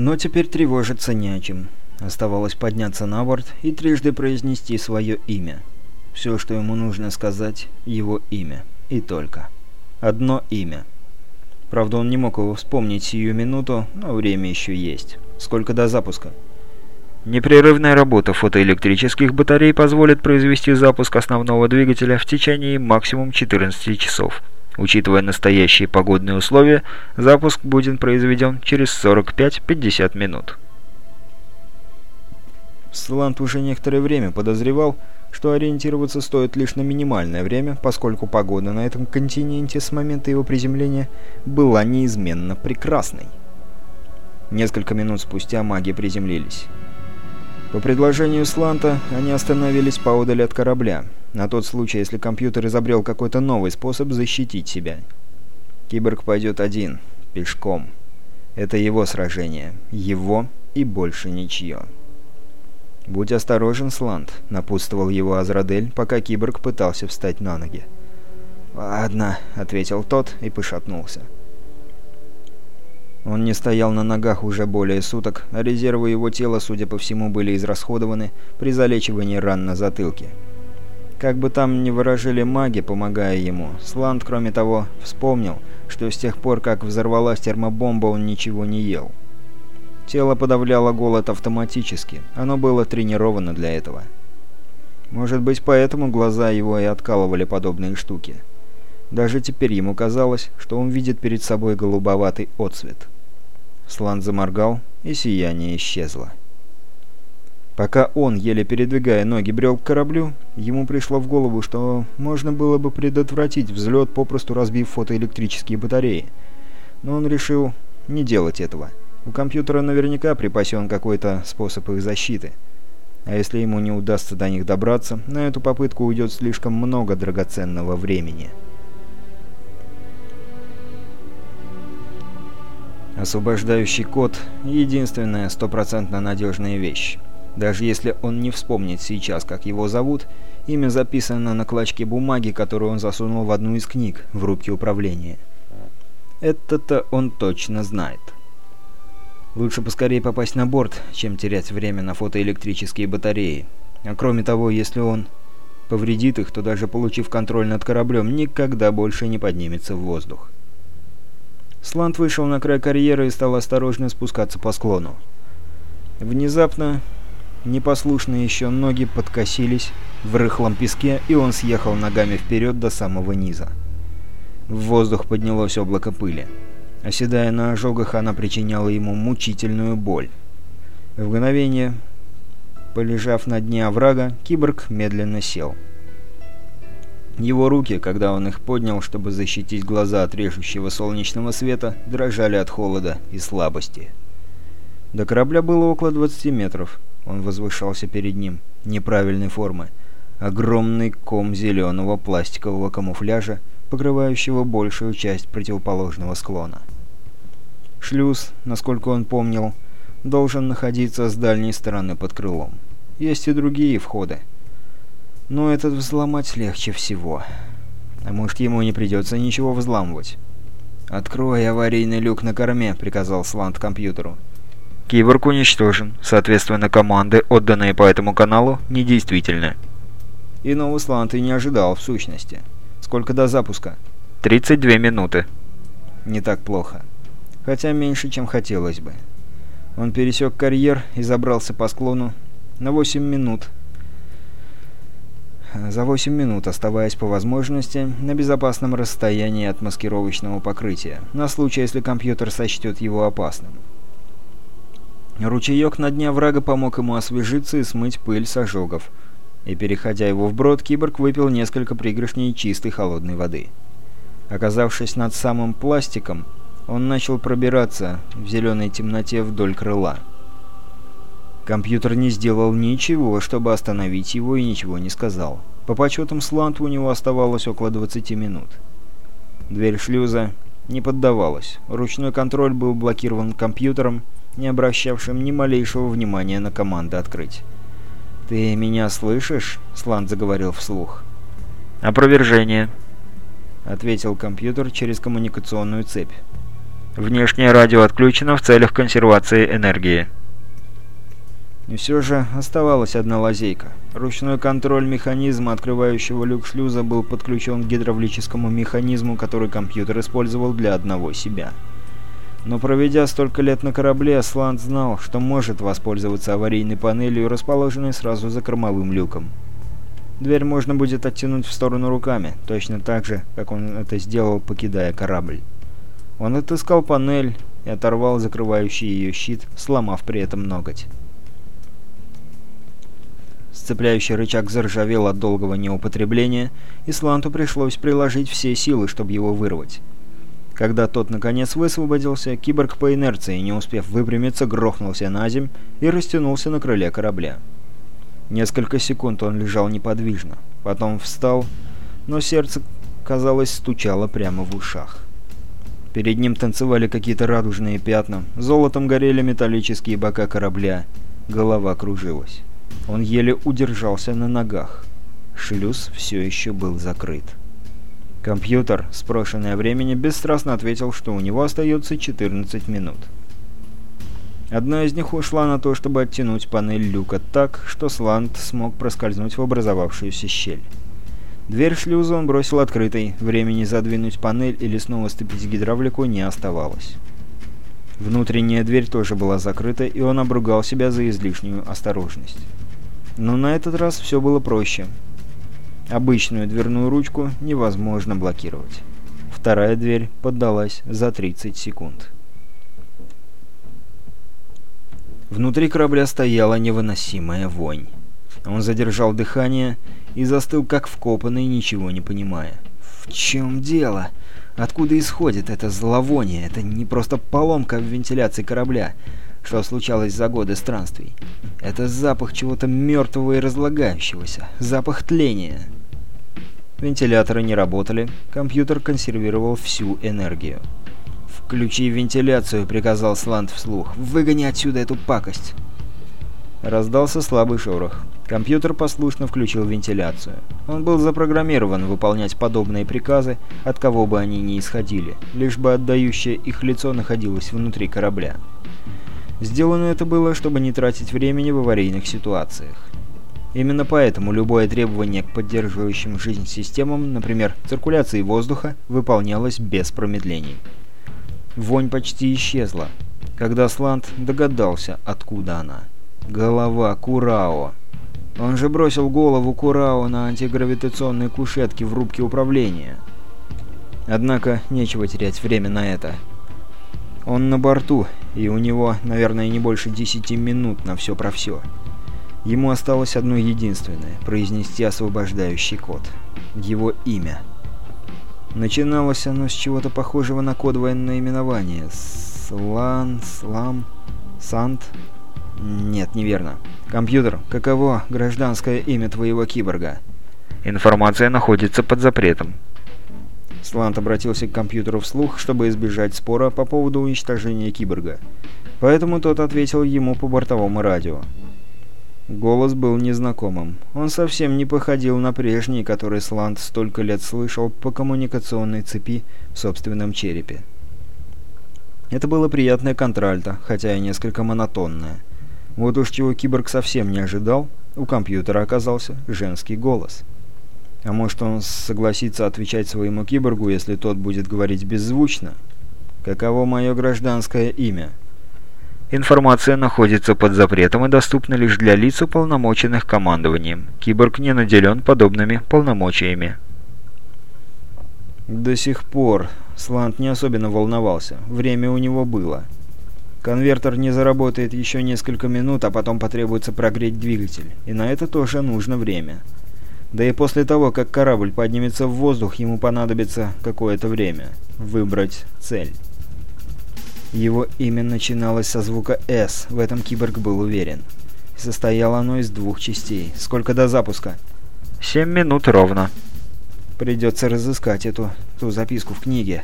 Но теперь тревожиться не о чем. Оставалось подняться на борт и трижды произнести свое имя. Все, что ему нужно сказать, его имя. И только. Одно имя. Правда, он не мог его вспомнить сию минуту, но время еще есть. Сколько до запуска? Непрерывная работа фотоэлектрических батарей позволит произвести запуск основного двигателя в течение максимум 14 часов. Учитывая настоящие погодные условия, запуск будет произведен через 45-50 минут. Слант уже некоторое время подозревал, что ориентироваться стоит лишь на минимальное время, поскольку погода на этом континенте с момента его приземления была неизменно прекрасной. Несколько минут спустя маги приземлились. По предложению Сланта они остановились поодаль от корабля, на тот случай, если компьютер изобрел какой-то новый способ защитить себя. Киборг пойдет один, пешком. Это его сражение. Его и больше ничье. «Будь осторожен, Слант», — напутствовал его Азрадель, пока киборг пытался встать на ноги. «Ладно», — ответил тот и пошатнулся. Он не стоял на ногах уже более суток, а резервы его тела, судя по всему, были израсходованы при залечивании ран на затылке. Как бы там ни выражили маги, помогая ему, Сланд, кроме того, вспомнил, что с тех пор, как взорвалась термобомба, он ничего не ел. Тело подавляло голод автоматически, оно было тренировано для этого. Может быть, поэтому глаза его и откалывали подобные штуки. Даже теперь ему казалось, что он видит перед собой голубоватый отцвет. Слан заморгал, и сияние исчезло. Пока он, еле передвигая ноги, брел к кораблю, ему пришло в голову, что можно было бы предотвратить взлет, попросту разбив фотоэлектрические батареи. Но он решил не делать этого. У компьютера наверняка припасен какой-то способ их защиты. А если ему не удастся до них добраться, на эту попытку уйдет слишком много драгоценного времени. Освобождающий код — единственная стопроцентно надежная вещь. Даже если он не вспомнит сейчас, как его зовут, имя записано на клочке бумаги, которую он засунул в одну из книг в рубке управления. Это-то он точно знает. Лучше поскорее попасть на борт, чем терять время на фотоэлектрические батареи. А кроме того, если он повредит их, то даже получив контроль над кораблем, никогда больше не поднимется в воздух. Слант вышел на край карьера и стал осторожно спускаться по склону. Внезапно непослушные еще ноги подкосились в рыхлом песке, и он съехал ногами вперед до самого низа. В воздух поднялось облако пыли. Оседая на ожогах, она причиняла ему мучительную боль. В мгновение, полежав на дне оврага, киборг медленно сел. Его руки, когда он их поднял, чтобы защитить глаза от режущего солнечного света, дрожали от холода и слабости. До корабля было около 20 метров. Он возвышался перед ним, неправильной формы. Огромный ком зеленого пластикового камуфляжа, покрывающего большую часть противоположного склона. Шлюз, насколько он помнил, должен находиться с дальней стороны под крылом. Есть и другие входы. Но этот взломать легче всего. А может, ему не придется ничего взламывать? «Открой аварийный люк на корме», — приказал Сланд компьютеру. Киборг уничтожен. Соответственно, команды, отданные по этому каналу, недействительны. Иного Сланд и не ожидал, в сущности. Сколько до запуска? 32 минуты. Не так плохо. Хотя меньше, чем хотелось бы. Он пересек карьер и забрался по склону на 8 минут за 8 минут, оставаясь по возможности на безопасном расстоянии от маскировочного покрытия, на случай, если компьютер сочтет его опасным. Ручеек на дне врага помог ему освежиться и смыть пыль с ожогов, и, переходя его вброд, киборг выпил несколько пригоршней чистой холодной воды. Оказавшись над самым пластиком, он начал пробираться в зеленой темноте вдоль крыла. Компьютер не сделал ничего, чтобы остановить его и ничего не сказал. По подсчетам Сланта у него оставалось около 20 минут. Дверь шлюза не поддавалась. Ручной контроль был блокирован компьютером, не обращавшим ни малейшего внимания на команды «Открыть». «Ты меня слышишь?» — Сланд заговорил вслух. «Опровержение», — ответил компьютер через коммуникационную цепь. Внешнее радио отключено в целях консервации энергии. И все же оставалась одна лазейка. Ручной контроль механизма, открывающего люк шлюза, был подключен к гидравлическому механизму, который компьютер использовал для одного себя. Но проведя столько лет на корабле, Асланд знал, что может воспользоваться аварийной панелью, расположенной сразу за кормовым люком. Дверь можно будет оттянуть в сторону руками, точно так же, как он это сделал, покидая корабль. Он отыскал панель и оторвал закрывающий ее щит, сломав при этом ноготь. Сцепляющий рычаг заржавел от долгого неупотребления, и Сланту пришлось приложить все силы, чтобы его вырвать. Когда тот наконец высвободился, киборг по инерции, не успев выпрямиться, грохнулся на земь и растянулся на крыле корабля. Несколько секунд он лежал неподвижно, потом встал, но сердце, казалось, стучало прямо в ушах. Перед ним танцевали какие-то радужные пятна, золотом горели металлические бока корабля, голова кружилась. Он еле удержался на ногах. Шлюз все еще был закрыт. Компьютер, спрошенный о времени, бесстрастно ответил, что у него остается 14 минут. Одна из них ушла на то, чтобы оттянуть панель люка так, что Сланд смог проскользнуть в образовавшуюся щель. Дверь шлюза он бросил открытой, времени задвинуть панель или снова ступить гидравлику не оставалось. Внутренняя дверь тоже была закрыта, и он обругал себя за излишнюю осторожность. Но на этот раз все было проще. Обычную дверную ручку невозможно блокировать. Вторая дверь поддалась за 30 секунд. Внутри корабля стояла невыносимая вонь. Он задержал дыхание и застыл как вкопанный, ничего не понимая. «В чем дело? Откуда исходит это зловоние? Это не просто поломка в вентиляции корабля что случалось за годы странствий. Это запах чего-то мертвого и разлагающегося, запах тления. Вентиляторы не работали, компьютер консервировал всю энергию. «Включи вентиляцию», — приказал Сланд вслух. «Выгони отсюда эту пакость». Раздался слабый шорох. Компьютер послушно включил вентиляцию. Он был запрограммирован выполнять подобные приказы, от кого бы они ни исходили, лишь бы отдающее их лицо находилось внутри корабля. Сделано это было, чтобы не тратить времени в аварийных ситуациях. Именно поэтому любое требование к поддерживающим жизнь системам, например, циркуляции воздуха, выполнялось без промедлений. Вонь почти исчезла, когда Сланд догадался, откуда она. Голова Курао. Он же бросил голову Курао на антигравитационной кушетке в рубке управления. Однако нечего терять время на это. Он на борту, и у него, наверное, не больше десяти минут на все про все. Ему осталось одно единственное – произнести освобождающий код. Его имя. Начиналось оно с чего-то похожего на кодовое наименование. Слан, Слам, Сант? Нет, неверно. Компьютер, каково гражданское имя твоего киборга? Информация находится под запретом. Слант обратился к компьютеру вслух, чтобы избежать спора по поводу уничтожения киборга. Поэтому тот ответил ему по бортовому радио. Голос был незнакомым. Он совсем не походил на прежний, который Слант столько лет слышал по коммуникационной цепи в собственном черепе. Это было приятное контральто, хотя и несколько монотонное. Вот уж чего киборг совсем не ожидал, у компьютера оказался женский голос. А может он согласится отвечать своему киборгу, если тот будет говорить беззвучно? Каково мое гражданское имя? Информация находится под запретом и доступна лишь для лиц, уполномоченных командованием. Киборг не наделен подобными полномочиями. До сих пор Слант не особенно волновался. Время у него было. Конвертер не заработает еще несколько минут, а потом потребуется прогреть двигатель. И на это тоже нужно время. Да и после того, как корабль поднимется в воздух, ему понадобится какое-то время выбрать цель. Его имя начиналось со звука «С», в этом киборг был уверен. состояло оно из двух частей. Сколько до запуска? «Семь минут ровно». Придется разыскать эту ту записку в книге.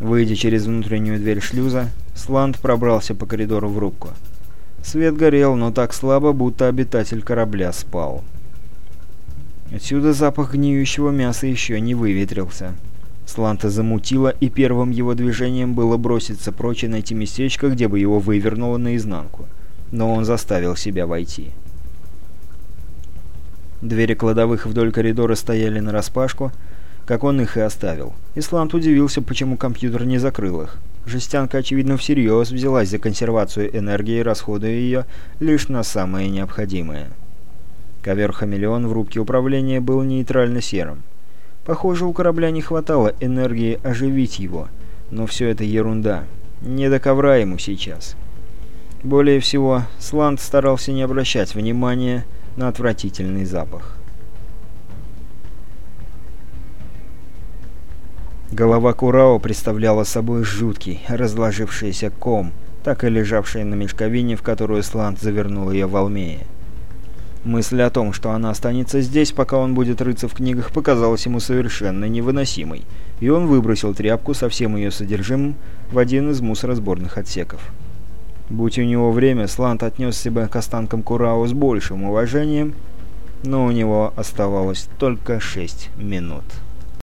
Выйдя через внутреннюю дверь шлюза, Сланд пробрался по коридору в рубку. Свет горел, но так слабо, будто обитатель корабля спал. Отсюда запах гниющего мяса еще не выветрился. Сланта замутило, и первым его движением было броситься прочь и найти местечко, где бы его вывернуло наизнанку. Но он заставил себя войти. Двери кладовых вдоль коридора стояли нараспашку, как он их и оставил. Исланд удивился, почему компьютер не закрыл их. Жестянка, очевидно, всерьез взялась за консервацию энергии, расходуя ее лишь на самое необходимое. Ковер-хамелеон в рубке управления был нейтрально-серым. Похоже, у корабля не хватало энергии оживить его, но все это ерунда. Не до ковра ему сейчас. Более всего, Сланд старался не обращать внимания на отвратительный запах. Голова Курао представляла собой жуткий, разложившийся ком, так и лежавший на мешковине, в которую Сланд завернул ее в Алмее. Мысль о том, что она останется здесь, пока он будет рыться в книгах, показалась ему совершенно невыносимой, и он выбросил тряпку со всем ее содержимым в один из мусоросборных отсеков. Будь у него время, Слант отнесся бы к останкам Курао с большим уважением, но у него оставалось только шесть минут.